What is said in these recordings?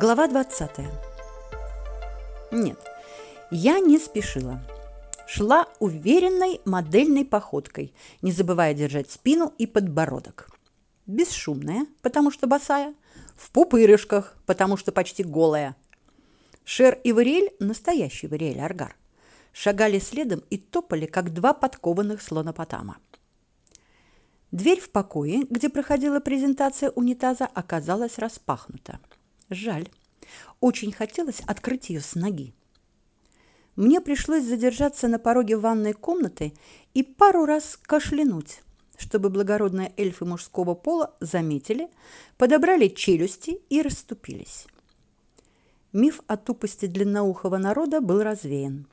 Глава 20. Нет, я не спешила. Шла уверенной модельной походкой, не забывая держать спину и подбородок. Бесшумная, потому что босая, в пупырышках, потому что почти голая. Шер и Вариэль, настоящий Вариэль Аргар, шагали следом и топали, как два подкованных слонопотама. Дверь в покое, где проходила презентация унитаза, оказалась распахнута. Жаль. Очень хотелось открыть ее с ноги. Мне пришлось задержаться на пороге ванной комнаты и пару раз кашлянуть, чтобы благородные эльфы мужского пола заметили, подобрали челюсти и расступились. Миф о тупости длинноухого народа был развеян.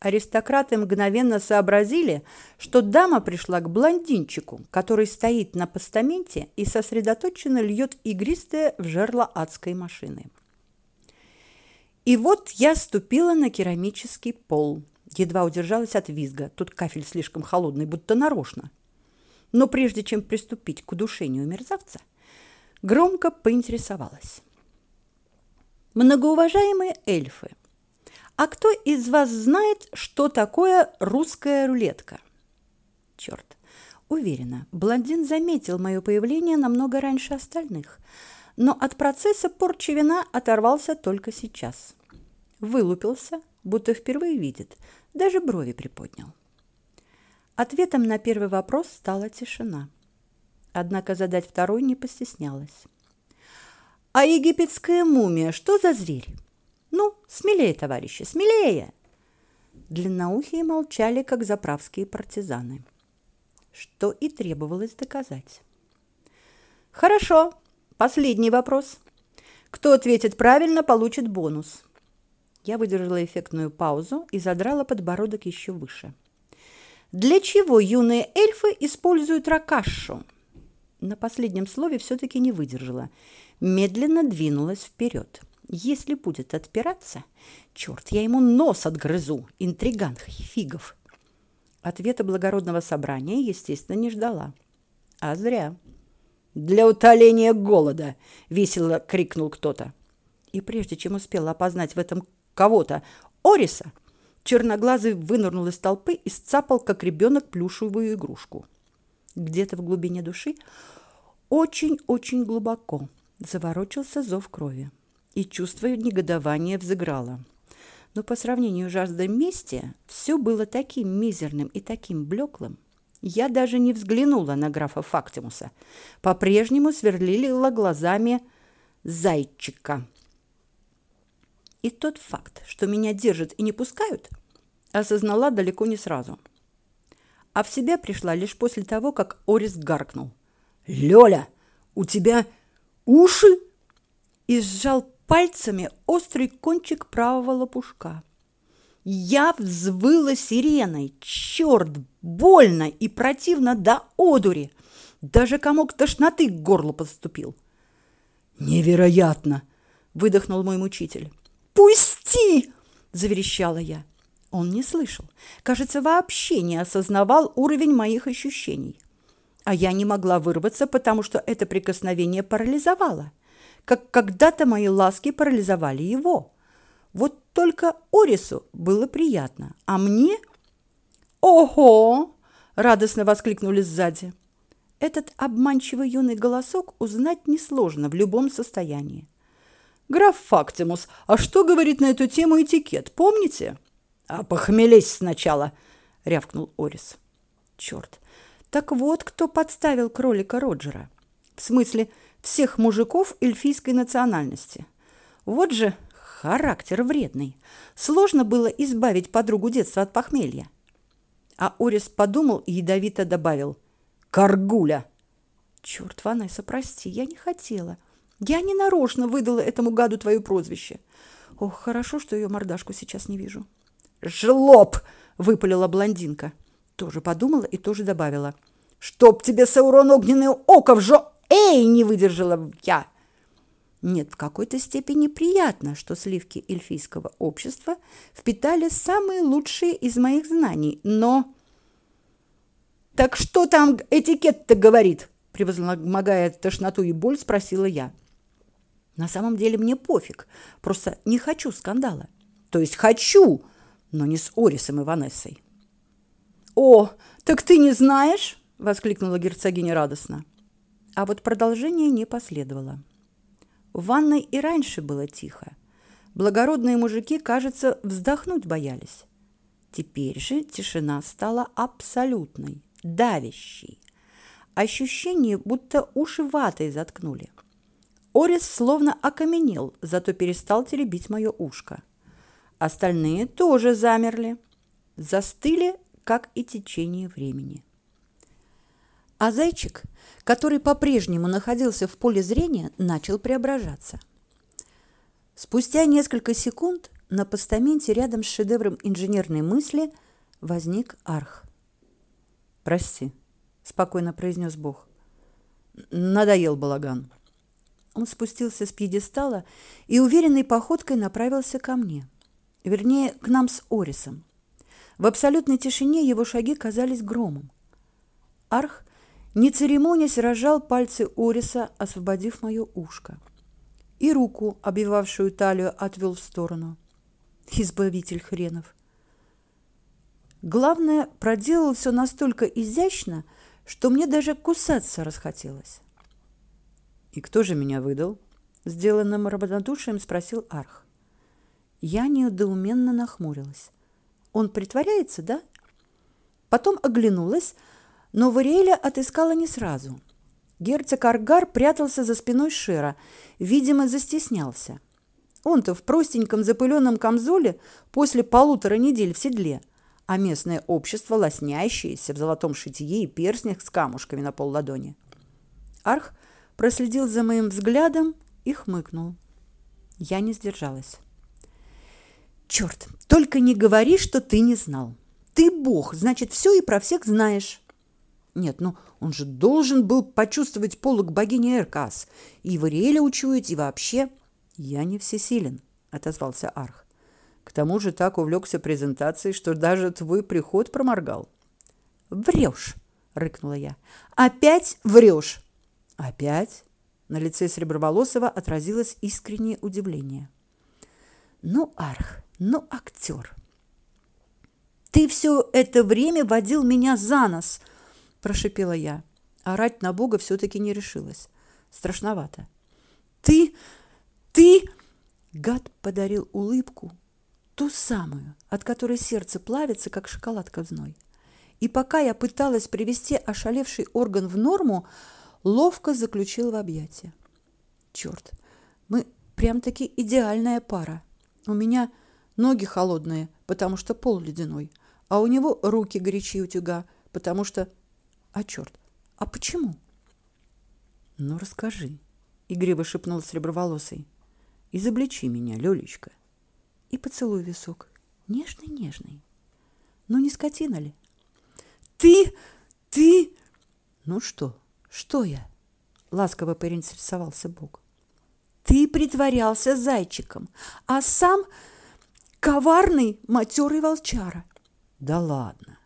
Аристократы мгновенно сообразили, что дама пришла к блондинчику, который стоит на постаменте и сосредоточенно льет игристое в жерло адской машины. И вот я ступила на керамический пол. Едва удержалась от визга. Тут кафель слишком холодный, будто нарочно. Но прежде чем приступить к удушению мерзавца, громко поинтересовалась. Многоуважаемые эльфы, а кто из вас знает, что такое русская рулетка? Черт, уверена, блондин заметил мое появление намного раньше остальных, но от процесса порчи вина оторвался только сейчас. Вылупился, будто впервые видит, даже брови приподнял. Ответом на первый вопрос стала тишина. Однако задать второй не постеснялась. А египетская мумия что за зверь? Ну, смелее, товарищи, смелее. Длинноухие молчали, как заправские партизаны. Что и требовалось доказать. Хорошо. Последний вопрос. Кто ответит правильно, получит бонус. Я выдержала эффектную паузу и задрала подбородок еще выше. Для чего юные эльфы используют ракашу? На последнем слове все таки не выдержала. Медленно двинулась вперед. Если будет отпираться, черт, я ему нос отгрызу, интриган фигов. Ответа благородного собрания, естественно, не ждала. А зря. Для утоления голода, весело крикнул кто-то. И прежде чем успела опознать в этом кого-то, Ориса, черноглазый вынырнул из толпы и сцапал, как ребенок, плюшевую игрушку. Где-то в глубине души, очень-очень глубоко, заворочился зов крови и чувство негодования взыграло. Но по сравнению с жаждой мести все было таким мизерным и таким блеклым. Я даже не взглянула на графа Фактимуса. По-прежнему сверлила глазами зайчика. И тот факт, что меня держат и не пускают, осознала далеко не сразу. А в себя пришла лишь после того, как Орис гаркнул. «Лёля, у тебя уши?» и сжал пальцами острый кончик правого лопушка. Я взвыла сиреной. Черт, больно и противно до одури. Даже комок тошноты к горлу подступил. «Невероятно!» – выдохнул мой мучитель. «Пусти!» – заверещала я. Он не слышал. Кажется, вообще не осознавал уровень моих ощущений. А я не могла вырваться, потому что это прикосновение парализовало как когда-то мои ласки парализовали его. Вот только Орису было приятно, а мне... «Ого!» – радостно воскликнули сзади. Этот обманчивый юный голосок узнать несложно в любом состоянии. «Граф Фактимус, а что говорит на эту тему этикет, помните?» «А похмелись сначала!» – рявкнул Орис. «Черт! Так вот, кто подставил кролика Роджера. В смысле, всех мужиков эльфийской национальности. Вот же характер вредный. Сложно было избавить подругу детства от похмелья. А Орис подумал и ядовито добавил «Каргуля!» «Черт, Ванесса, прости, я не хотела. Я не нарочно выдала этому гаду твое прозвище. Ох, хорошо, что ее мордашку сейчас не вижу». «Жлоб!» — выпалила блондинка. Тоже подумала и тоже добавила. «Чтоб тебе, Саурон, огненное око в жо...» «Эй!» – не выдержала я. Нет, в какой-то степени приятно, что сливки эльфийского общества впитали самые лучшие из моих знаний, но... «Так что там этикет-то говорит?» Превозмогая тошноту и боль, спросила я. На самом деле мне пофиг, просто не хочу скандала. То есть хочу, но не с Орисом и Ванессой. «О, так ты не знаешь?» – воскликнула герцогиня радостно. А вот продолжение не последовало. В ванной и раньше было тихо. Благородные мужики, кажется, вздохнуть боялись. Теперь же тишина стала абсолютной, давящей. Ощущение, будто уши ватой заткнули. Орис словно окаменел, зато перестал теребить мое ушко. Остальные тоже замерли, застыли, как и течение времени. А зайчик, который по-прежнему находился в поле зрения, начал преображаться. Спустя несколько секунд на постаменте рядом с шедевром инженерной мысли возник арх. «Прости», — спокойно произнес Бог. «Надоел балаган». Он спустился с пьедестала и уверенной походкой направился ко мне. Вернее, к нам с Орисом. В абсолютной тишине его шаги казались громом. Арх, не церемонясь, разжал пальцы Ориса, освободив мое ушко и руку, обвивавшую талию, отвел в сторону. Избавитель хренов. Главное, проделал все настолько изящно, что мне даже кусаться расхотелось. «И кто же меня выдал?» – сделанным равнодушием спросил Арх. Я недоуменно нахмурилась. «Он притворяется, да?» Потом оглянулась, но Вариэля отыскала не сразу – Герцог Аргар прятался за спиной Шера, видимо, застеснялся. Он-то в простеньком запыленном камзоле после полутора недель в седле, а местное общество лоснящееся в золотом шитье и перстнях с камушками на полладони. Арх проследил за моим взглядом и хмыкнул. Я не сдержалась. «Черт, только не говори, что ты не знал. Ты бог, значит, все и про всех знаешь». Нет, ну он же должен был почувствовать полок богини Эркас, и Вариэля учуять, и вообще. Я не всесилен, отозвался Арх. К тому же так увлекся презентацией, что даже твой приход проморгал. Врешь, рыкнула я. Опять врешь. Опять? На лице Среброволосого отразилось искреннее удивление. Ну, Арх, ну, актер. Ты все это время водил меня за нос, прошипела я. Орать на Бога все таки не решилась. Страшновато. Ты ты гад подарил улыбку, ту самую, от которой сердце плавится, как шоколадка в зной. И пока я пыталась привести ошалевший орган в норму, ловко заключил в объятия. Черт, мы прям-таки идеальная пара. У меня ноги холодные, потому что пол ледяной, а у него руки горячие утюга, потому что а черт, а почему? Ну, расскажи, игриво шепнул среброволосый. Изобличи меня, Лёлечка. И поцелуй висок. Нежный-нежный. Ну, не скотина ли? Ты, ты... Ну что, что я? Ласково поинтересовался Бог. Ты притворялся зайчиком, а сам коварный матерый волчара. Да ладно,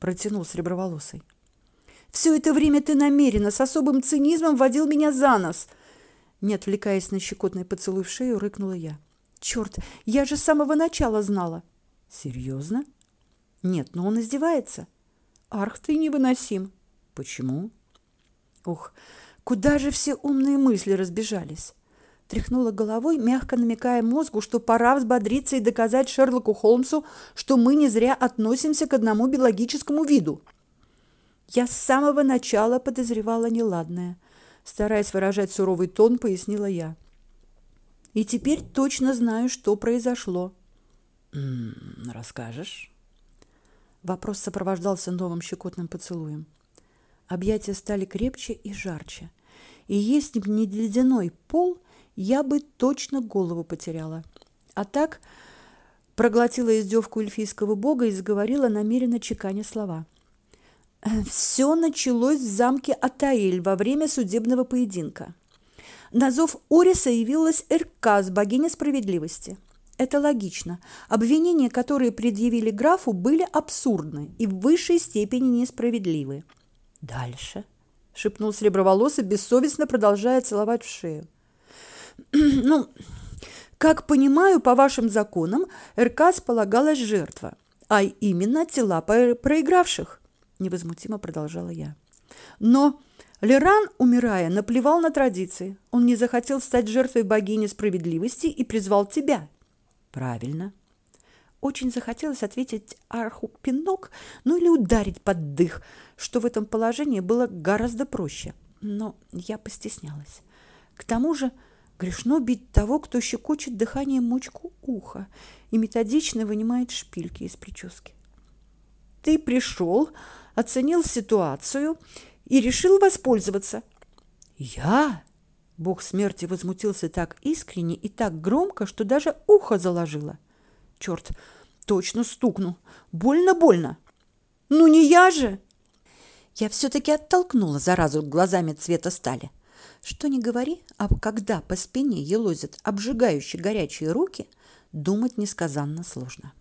протянул среброволосый. Все это время ты намеренно, с особым цинизмом водил меня за нос. Не отвлекаясь на щекотный поцелуй в шею, рыкнула я. Черт, я же с самого начала знала. Серьезно? Нет, но он издевается. Арх, ты невыносим. Почему? Ух, куда же все умные мысли разбежались? Тряхнула головой, мягко намекая мозгу, что пора взбодриться и доказать Шерлоку Холмсу, что мы не зря относимся к одному биологическому виду. Я с самого начала подозревала неладное. Стараясь выражать суровый тон, пояснила я. И теперь точно знаю, что произошло. М -м, расскажешь? Вопрос сопровождался новым щекотным поцелуем. Объятия стали крепче и жарче. И если бы не ледяной пол, я бы точно голову потеряла. А так проглотила издевку эльфийского бога и заговорила намеренно чеканя слова. Все началось в замке Атаэль во время судебного поединка. На зов Ориса явилась Эркас, богиня справедливости. Это логично. Обвинения, которые предъявили графу, были абсурдны и в высшей степени несправедливы. Дальше, шепнул среброволосый, бессовестно продолжая целовать в шею. Ну, как понимаю, по вашим законам РК полагалась жертва, а именно тела проигравших, невозмутимо продолжала я. Но Леран, умирая, наплевал на традиции. Он не захотел стать жертвой богини справедливости и призвал тебя. Правильно. Очень захотелось ответить Арху пинок, ну или ударить под дых, что в этом положении было гораздо проще. Но я постеснялась. К тому же грешно бить того, кто щекочет дыханием мочку уха и методично вынимает шпильки из прически. Ты пришел, оценил ситуацию и решил воспользоваться. Я? Бог смерти возмутился так искренне и так громко, что даже ухо заложило. Черт, точно стукнул. Больно-больно. Ну не я же. Я все-таки оттолкнула заразу глазами цвета стали. Что ни говори, а когда по спине елозят обжигающие горячие руки, думать несказанно сложно.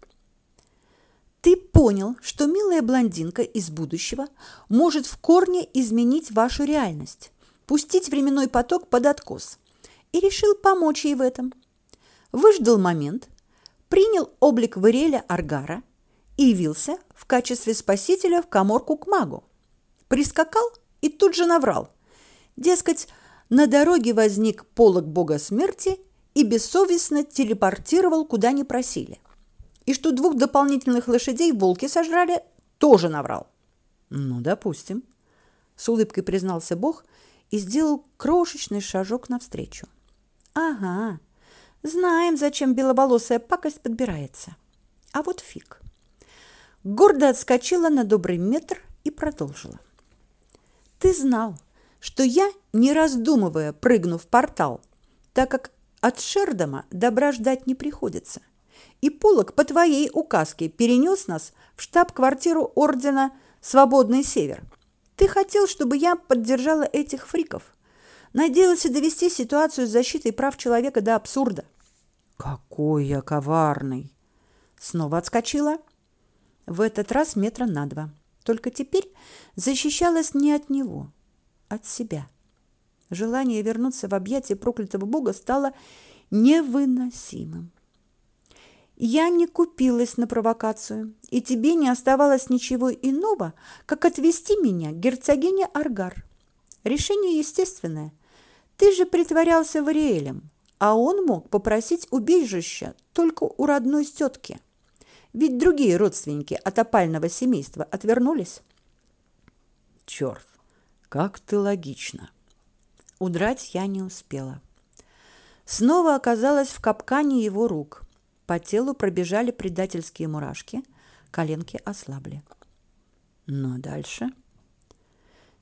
Ты понял, что милая блондинка из будущего может в корне изменить вашу реальность, пустить временной поток под откос, и решил помочь ей в этом. Выждал момент, принял облик Вариэля Аргара и явился в качестве спасителя в коморку к магу. Прискакал и тут же наврал. Дескать, на дороге возник полог бога смерти и бессовестно телепортировал, куда не просили – и что двух дополнительных лошадей волки сожрали, тоже наврал. Ну, допустим, с улыбкой признался Бог и сделал крошечный шажок навстречу. Ага. Знаем, зачем беловолосая пакость подбирается. А вот фиг. Гордо отскочила на добрый метр и продолжила. Ты знал, что я, не раздумывая, прыгну в портал, так как от Шердома добра ждать не приходится и Полок по твоей указке перенес нас в штаб-квартиру ордена «Свободный Север». Ты хотел, чтобы я поддержала этих фриков. Надеялся довести ситуацию с защитой прав человека до абсурда. Какой я коварный! Снова отскочила. В этот раз метра на два. Только теперь защищалась не от него, от себя. Желание вернуться в объятия проклятого бога стало невыносимым. Я не купилась на провокацию, и тебе не оставалось ничего иного, как отвести меня к герцогине Аргар. Решение естественное. Ты же притворялся Вариэлем, а он мог попросить убежища только у родной тетки. Ведь другие родственники от опального семейства отвернулись. Черт, как ты логично. Удрать я не успела. Снова оказалась в капкане его рук – по телу пробежали предательские мурашки, коленки ослабли. Ну а дальше?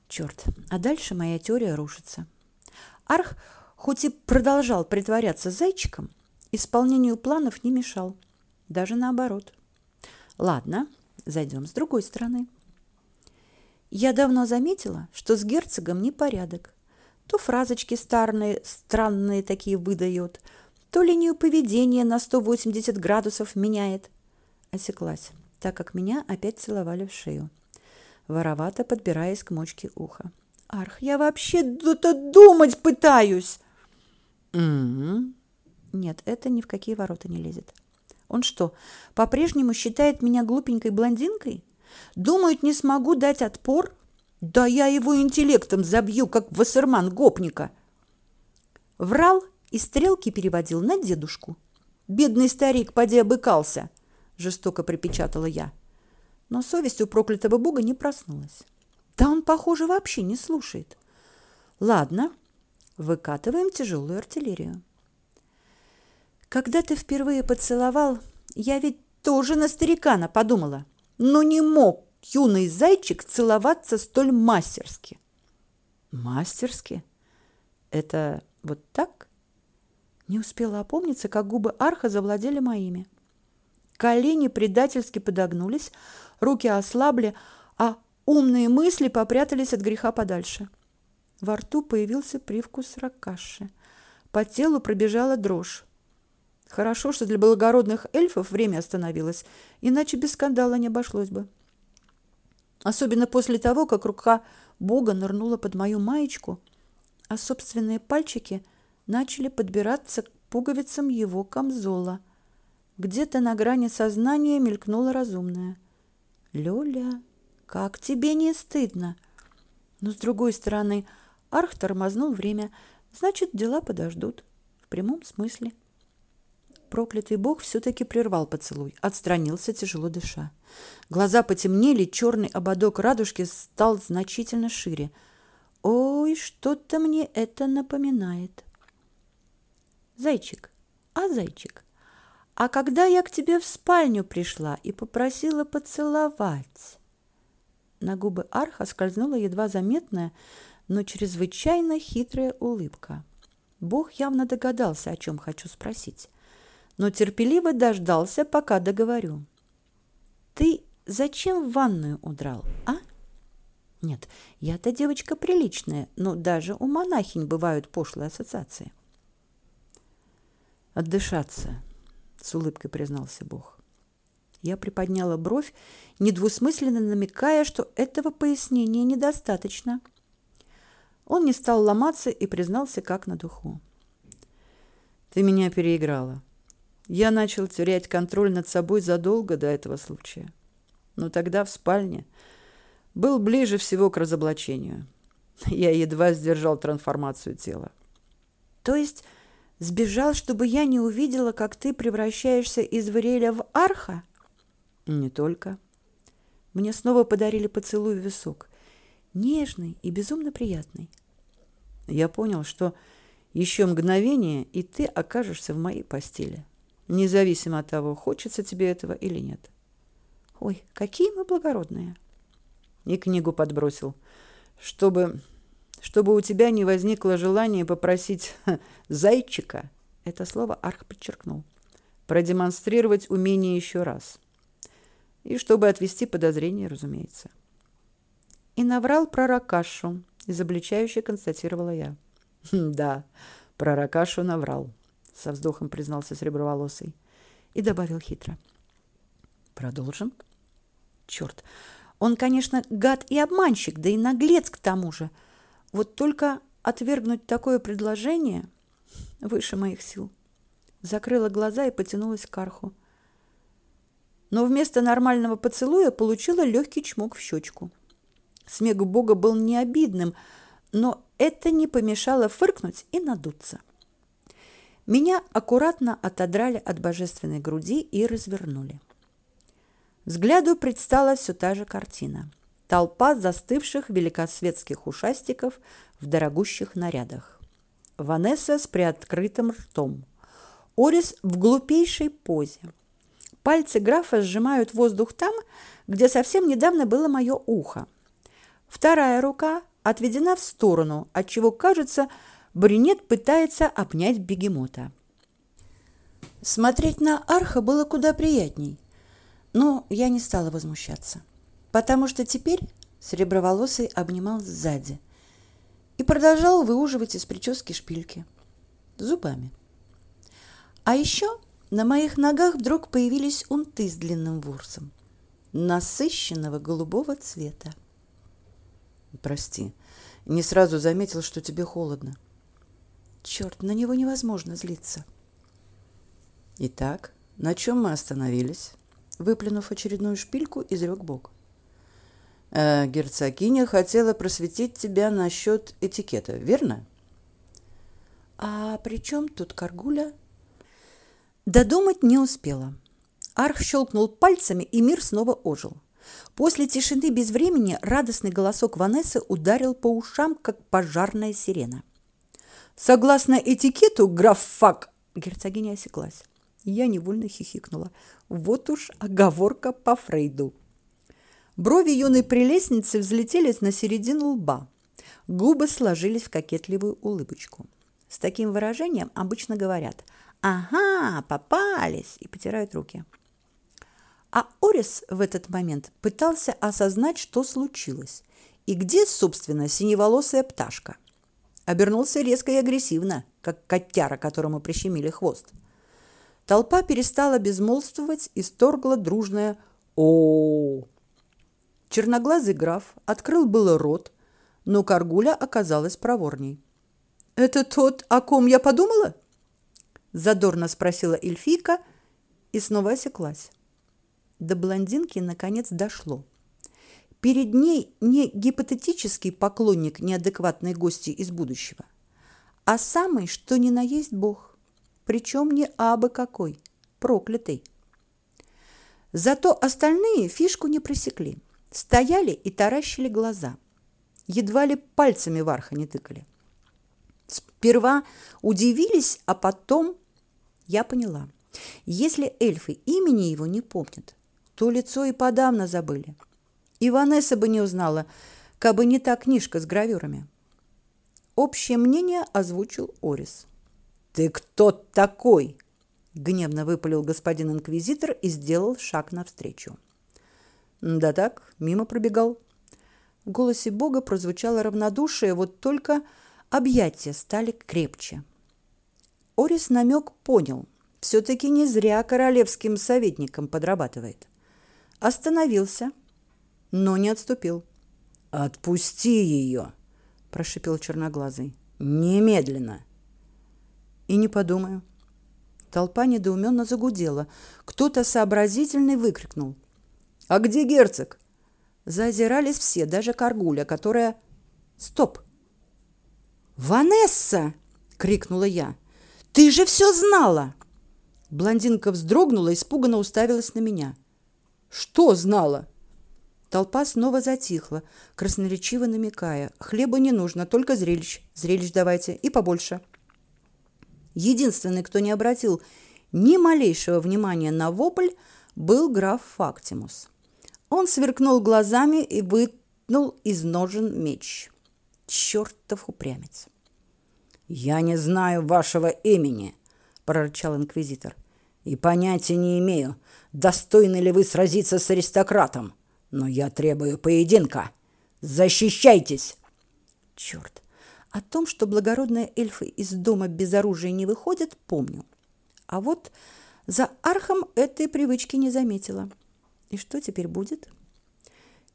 Черт, а дальше моя теория рушится. Арх, хоть и продолжал притворяться зайчиком, исполнению планов не мешал. Даже наоборот. Ладно, зайдем с другой стороны. Я давно заметила, что с герцогом непорядок. То фразочки старные, странные такие выдает – то линию поведения на 180 градусов меняет. Осеклась, так как меня опять целовали в шею, воровато подбираясь к мочке уха. Арх, я вообще думать пытаюсь. Угу. Нет, это ни в какие ворота не лезет. Он что, по-прежнему считает меня глупенькой блондинкой? Думает, не смогу дать отпор? Да я его интеллектом забью, как вассерман гопника. Врал и стрелки переводил на дедушку. Бедный старик поди обыкался, жестоко припечатала я. Но совесть у проклятого бога не проснулась. Да он, похоже, вообще не слушает. Ладно, выкатываем тяжелую артиллерию. Когда ты впервые поцеловал, я ведь тоже на старикана подумала. Но не мог юный зайчик целоваться столь мастерски. Мастерски? Это вот так? Не успела опомниться, как губы Арха завладели моими. Колени предательски подогнулись, руки ослабли, а умные мысли попрятались от греха подальше. Во рту появился привкус ракаши. По телу пробежала дрожь. Хорошо, что для благородных эльфов время остановилось, иначе без скандала не обошлось бы. Особенно после того, как рука Бога нырнула под мою маечку, а собственные пальчики начали подбираться к пуговицам его камзола. Где-то на грани сознания мелькнуло разумное. «Лёля, как тебе не стыдно?» Но, с другой стороны, Арх тормознул время. Значит, дела подождут. В прямом смысле. Проклятый бог все-таки прервал поцелуй, отстранился, тяжело дыша. Глаза потемнели, черный ободок радужки стал значительно шире. Ой, что-то мне это напоминает. Зайчик, а зайчик, а когда я к тебе в спальню пришла и попросила поцеловать? На губы Арха скользнула едва заметная, но чрезвычайно хитрая улыбка. Бог явно догадался, о чем хочу спросить но терпеливо дождался, пока договорю. Ты зачем в ванную удрал, а? Нет, я-то девочка приличная, но даже у монахинь бывают пошлые ассоциации. Отдышаться, с улыбкой признался Бог. Я приподняла бровь, недвусмысленно намекая, что этого пояснения недостаточно. Он не стал ломаться и признался как на духу. Ты меня переиграла. Я начал терять контроль над собой задолго до этого случая. Но тогда в спальне был ближе всего к разоблачению. Я едва сдержал трансформацию тела. То есть сбежал, чтобы я не увидела, как ты превращаешься из Вариэля в Арха? Не только. Мне снова подарили поцелуй в висок. Нежный и безумно приятный. Я понял, что еще мгновение, и ты окажешься в моей постели независимо от того, хочется тебе этого или нет. Ой, какие мы благородные. И книгу подбросил, чтобы чтобы у тебя не возникло желания попросить зайчика, это слово Арх подчеркнул, продемонстрировать умение еще раз. И чтобы отвести подозрения, разумеется. И наврал про Ракашу, изобличающе констатировала я. Да, про Ракашу наврал со вздохом признался Среброволосый и добавил хитро. Продолжим? Черт, он, конечно, гад и обманщик, да и наглец к тому же. Вот только отвергнуть такое предложение выше моих сил. Закрыла глаза и потянулась к арху. Но вместо нормального поцелуя получила легкий чмок в щечку. Смех Бога был не обидным, но это не помешало фыркнуть и надуться. Меня аккуратно отодрали от божественной груди и развернули. Взгляду предстала все та же картина. Толпа застывших великосветских ушастиков в дорогущих нарядах. Ванесса с приоткрытым ртом. Орис в глупейшей позе. Пальцы графа сжимают воздух там, где совсем недавно было мое ухо. Вторая рука отведена в сторону, отчего кажется, брюнет пытается обнять бегемота. Смотреть на Арха было куда приятней, но я не стала возмущаться, потому что теперь Сереброволосый обнимал сзади и продолжал выуживать из прически шпильки зубами. А еще на моих ногах вдруг появились унты с длинным ворсом, насыщенного голубого цвета. Прости, не сразу заметил, что тебе холодно. Черт, на него невозможно злиться. Итак, на чем мы остановились? Выплюнув очередную шпильку, изрек Бог. Э, герцогиня хотела просветить тебя насчет этикета, верно? А при чем тут Каргуля? Додумать не успела. Арх щелкнул пальцами, и мир снова ожил. После тишины без времени радостный голосок Ванессы ударил по ушам, как пожарная сирена. Согласно этикету, граф Фак, герцогиня осеклась. Я невольно хихикнула. Вот уж оговорка по Фрейду. Брови юной прелестницы взлетели на середину лба. Губы сложились в кокетливую улыбочку. С таким выражением обычно говорят «Ага, попались!» и потирают руки. А Орис в этот момент пытался осознать, что случилось, и где, собственно, синеволосая пташка обернулся резко и агрессивно, как котяра, которому прищемили хвост. Толпа перестала безмолвствовать и сторгла дружное о, Черноглазый граф открыл было рот, но Каргуля оказалась проворней. Это тот, о ком я подумала? задорно спросила эльфийка и снова осеклась. До блондинки наконец дошло. Перед ней не гипотетический поклонник неадекватной гости из будущего, а самый, что ни на есть Бог, причем не абы какой, проклятый. Зато остальные фишку не просекли, стояли и таращили глаза, едва ли пальцами в арха не тыкали. Сперва удивились, а потом я поняла. Если эльфы имени его не помнят, то лицо и подавно забыли. И Ванесса бы не узнала, кабы не та книжка с гравюрами. Общее мнение озвучил Орис. «Ты кто такой?» – гневно выпалил господин инквизитор и сделал шаг навстречу. «Да так, мимо пробегал». В голосе Бога прозвучало равнодушие, вот только объятия стали крепче. Орис намек понял. Все-таки не зря королевским советником подрабатывает. Остановился, но не отступил. «Отпусти ее!» – прошипел черноглазый. «Немедленно!» «И не подумаю». Толпа недоуменно загудела. Кто-то сообразительный выкрикнул. «А где герцог?» Зазирались все, даже Каргуля, которая... «Стоп!» «Ванесса!» — крикнула я. Ты же все знала!» Блондинка вздрогнула, испуганно уставилась на меня. «Что знала?» Толпа снова затихла, красноречиво намекая. «Хлеба не нужно, только зрелищ. Зрелищ давайте, и побольше». Единственный, кто не обратил ни малейшего внимания на вопль, был граф Фактимус. Он сверкнул глазами и вытянул из ножен меч. Чертов упрямец! «Я не знаю вашего имени», – прорычал инквизитор. «И понятия не имею, достойны ли вы сразиться с аристократом. Но я требую поединка. Защищайтесь!» «Черт! О том, что благородные эльфы из дома без оружия не выходят, помню. А вот за архом этой привычки не заметила. И что теперь будет?»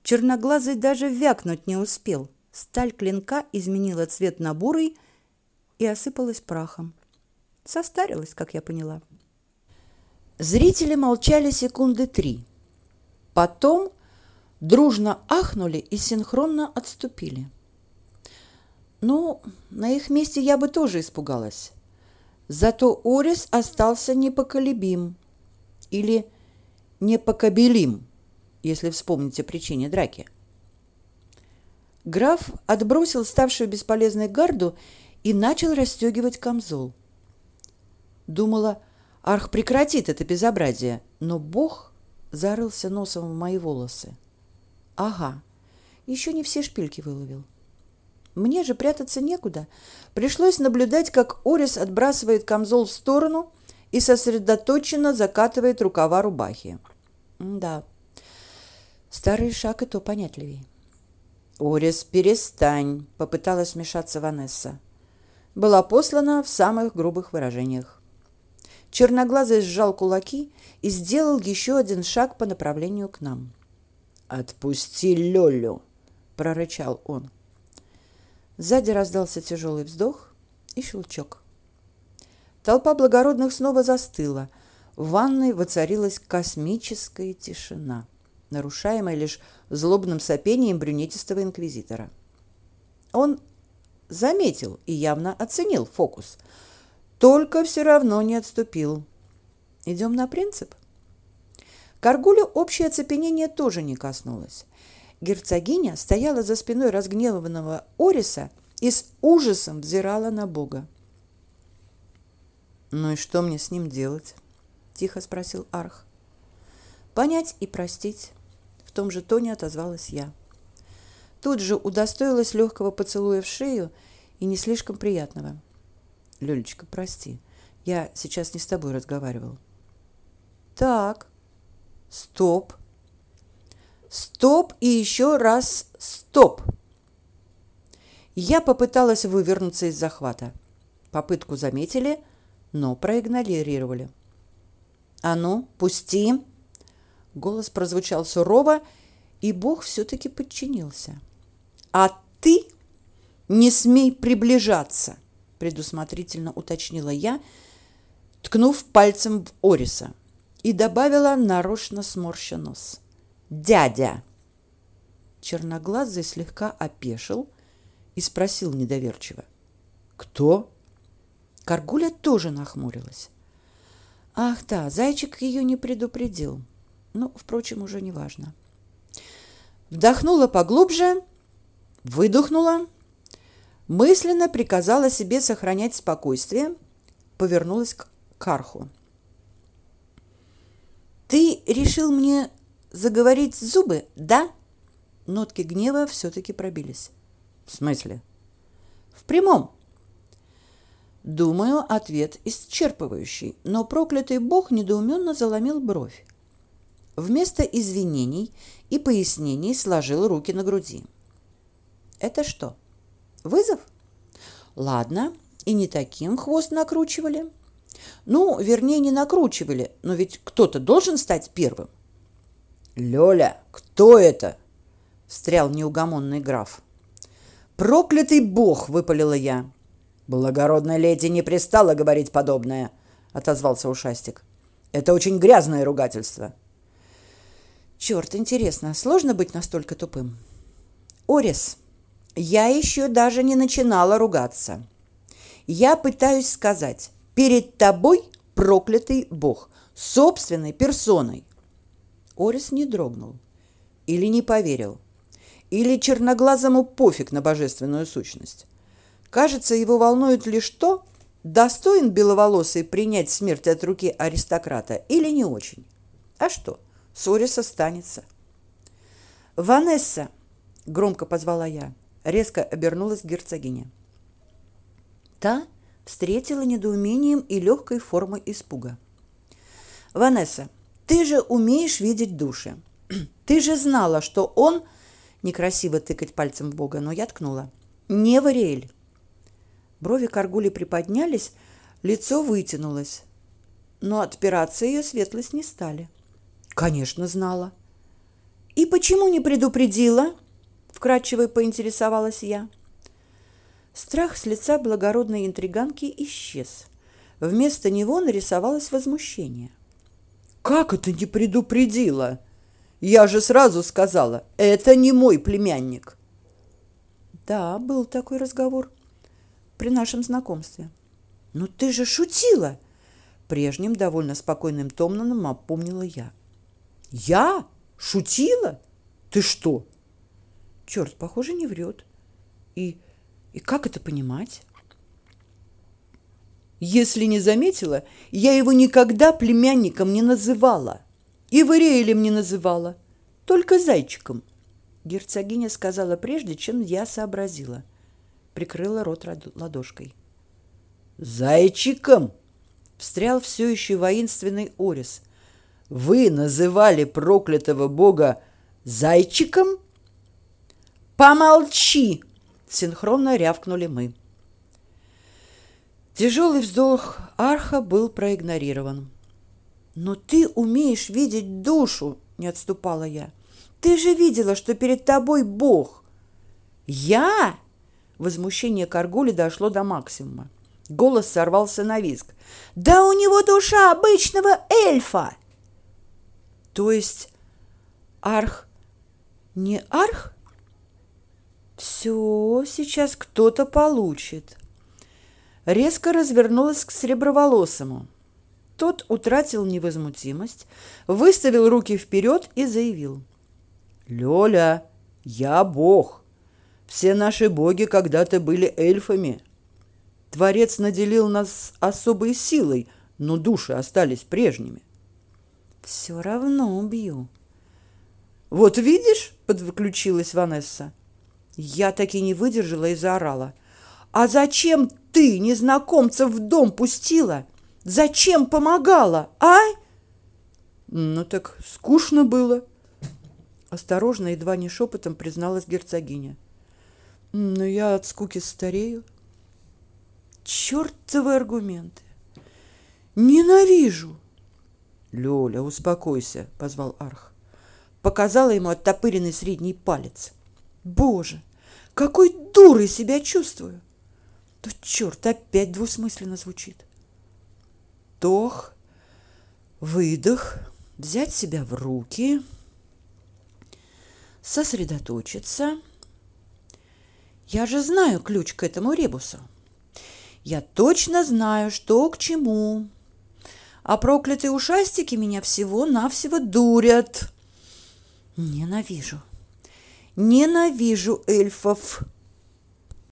Черноглазый даже вякнуть не успел. Сталь клинка изменила цвет на бурый, и осыпалась прахом. Состарилась, как я поняла. Зрители молчали секунды три. Потом дружно ахнули и синхронно отступили. Ну, на их месте я бы тоже испугалась. Зато Орис остался непоколебим. Или непокобелим, если вспомните причине драки. Граф отбросил ставшую бесполезной гарду и начал расстегивать камзол. Думала, Арх прекратит это безобразие, но Бог зарылся носом в мои волосы. Ага, еще не все шпильки выловил. Мне же прятаться некуда. Пришлось наблюдать, как Орис отбрасывает камзол в сторону и сосредоточенно закатывает рукава рубахи. да, старый шаг и то понятливее. «Орис, перестань!» — попыталась вмешаться Ванесса была послана в самых грубых выражениях. Черноглазый сжал кулаки и сделал еще один шаг по направлению к нам. «Отпусти Лёлю!» – прорычал он. Сзади раздался тяжелый вздох и щелчок. Толпа благородных снова застыла. В ванной воцарилась космическая тишина, нарушаемая лишь злобным сопением брюнетистого инквизитора. Он заметил и явно оценил фокус. Только все равно не отступил. Идем на принцип. Каргулю общее оцепенение тоже не коснулось. Герцогиня стояла за спиной разгневанного Ориса и с ужасом взирала на Бога. «Ну и что мне с ним делать?» – тихо спросил Арх. «Понять и простить», – в том же тоне отозвалась я. Тут же удостоилась легкого поцелуя в шею и не слишком приятного. Лёлечка, прости, я сейчас не с тобой разговаривал. Так, стоп. Стоп и еще раз стоп. Я попыталась вывернуться из захвата. Попытку заметили, но проигнорировали. «А ну, пусти!» Голос прозвучал сурово, и Бог все-таки подчинился. «А ты не смей приближаться!» предусмотрительно уточнила я, ткнув пальцем в Ориса, и добавила нарочно сморща нос. «Дядя!» Черноглазый слегка опешил и спросил недоверчиво. «Кто?» Каргуля тоже нахмурилась. Ах да, зайчик ее не предупредил. Ну, впрочем, уже не важно. Вдохнула поглубже, выдохнула, мысленно приказала себе сохранять спокойствие, повернулась к Карху. «Ты решил мне заговорить зубы, да?» Нотки гнева все-таки пробились. «В смысле?» «В прямом. Думаю, ответ исчерпывающий, но проклятый бог недоуменно заломил бровь. Вместо извинений и пояснений сложил руки на груди. Это что? Вызов? Ладно, и не таким хвост накручивали. Ну, вернее, не накручивали, но ведь кто-то должен стать первым. Лёля, кто это? встрял неугомонный граф. Проклятый бог, выпалила я. Благородной леди не пристало говорить подобное, отозвался ушастик. Это очень грязное ругательство. Черт, интересно, сложно быть настолько тупым. Орис, я еще даже не начинала ругаться. Я пытаюсь сказать, перед тобой проклятый бог, собственной персоной. Орис не дрогнул или не поверил, или черноглазому пофиг на божественную сущность. Кажется, его волнует лишь то, достоин беловолосый принять смерть от руки аристократа или не очень. А что, Сорис останется. «Ванесса!» – громко позвала я. Резко обернулась герцогиня. Та встретила недоумением и легкой формой испуга. «Ванесса, ты же умеешь видеть души. Ты же знала, что он...» Некрасиво тыкать пальцем в Бога, но я ткнула. «Не Вариэль. Брови Каргули приподнялись, лицо вытянулось. Но отпираться ее светлость не стали. Конечно, знала. И почему не предупредила? вкратчиво поинтересовалась я. Страх с лица благородной интриганки исчез. Вместо него нарисовалось возмущение. Как это не предупредила? Я же сразу сказала, это не мой племянник. Да, был такой разговор при нашем знакомстве. «Но ты же шутила!» Прежним, довольно спокойным тоном опомнила я. «Я? Шутила? Ты что?» Черт, похоже, не врет. И, и как это понимать? Если не заметила, я его никогда племянником не называла. И Вариэлем не называла. Только зайчиком. Герцогиня сказала прежде, чем я сообразила – прикрыла рот ладошкой. «Зайчиком!» — встрял все еще воинственный Орис. «Вы называли проклятого бога зайчиком?» «Помолчи!» — синхронно рявкнули мы. Тяжелый вздох Арха был проигнорирован. «Но ты умеешь видеть душу!» — не отступала я. «Ты же видела, что перед тобой Бог!» «Я?» Возмущение Каргули дошло до максимума. Голос сорвался на визг. «Да у него душа обычного эльфа!» «То есть арх не арх?» «Все, сейчас кто-то получит». Резко развернулась к Среброволосому. Тот утратил невозмутимость, выставил руки вперед и заявил. «Лёля, я бог!» Все наши боги когда-то были эльфами. Творец наделил нас особой силой, но души остались прежними. Все равно убью. Вот видишь, подключилась Ванесса. Я таки не выдержала и заорала. А зачем ты незнакомца в дом пустила? Зачем помогала, а? Ну так скучно было. Осторожно, едва не шепотом призналась герцогиня. Но я от скуки старею. Чёртовы аргументы. Ненавижу. Лёля, успокойся, позвал Арх. Показала ему оттопыренный средний палец. Боже, какой дурой себя чувствую. То черт опять двусмысленно звучит. Вдох, выдох, взять себя в руки, сосредоточиться. Я же знаю ключ к этому ребусу. Я точно знаю, что к чему. А проклятые ушастики меня всего-навсего дурят. Ненавижу. Ненавижу эльфов.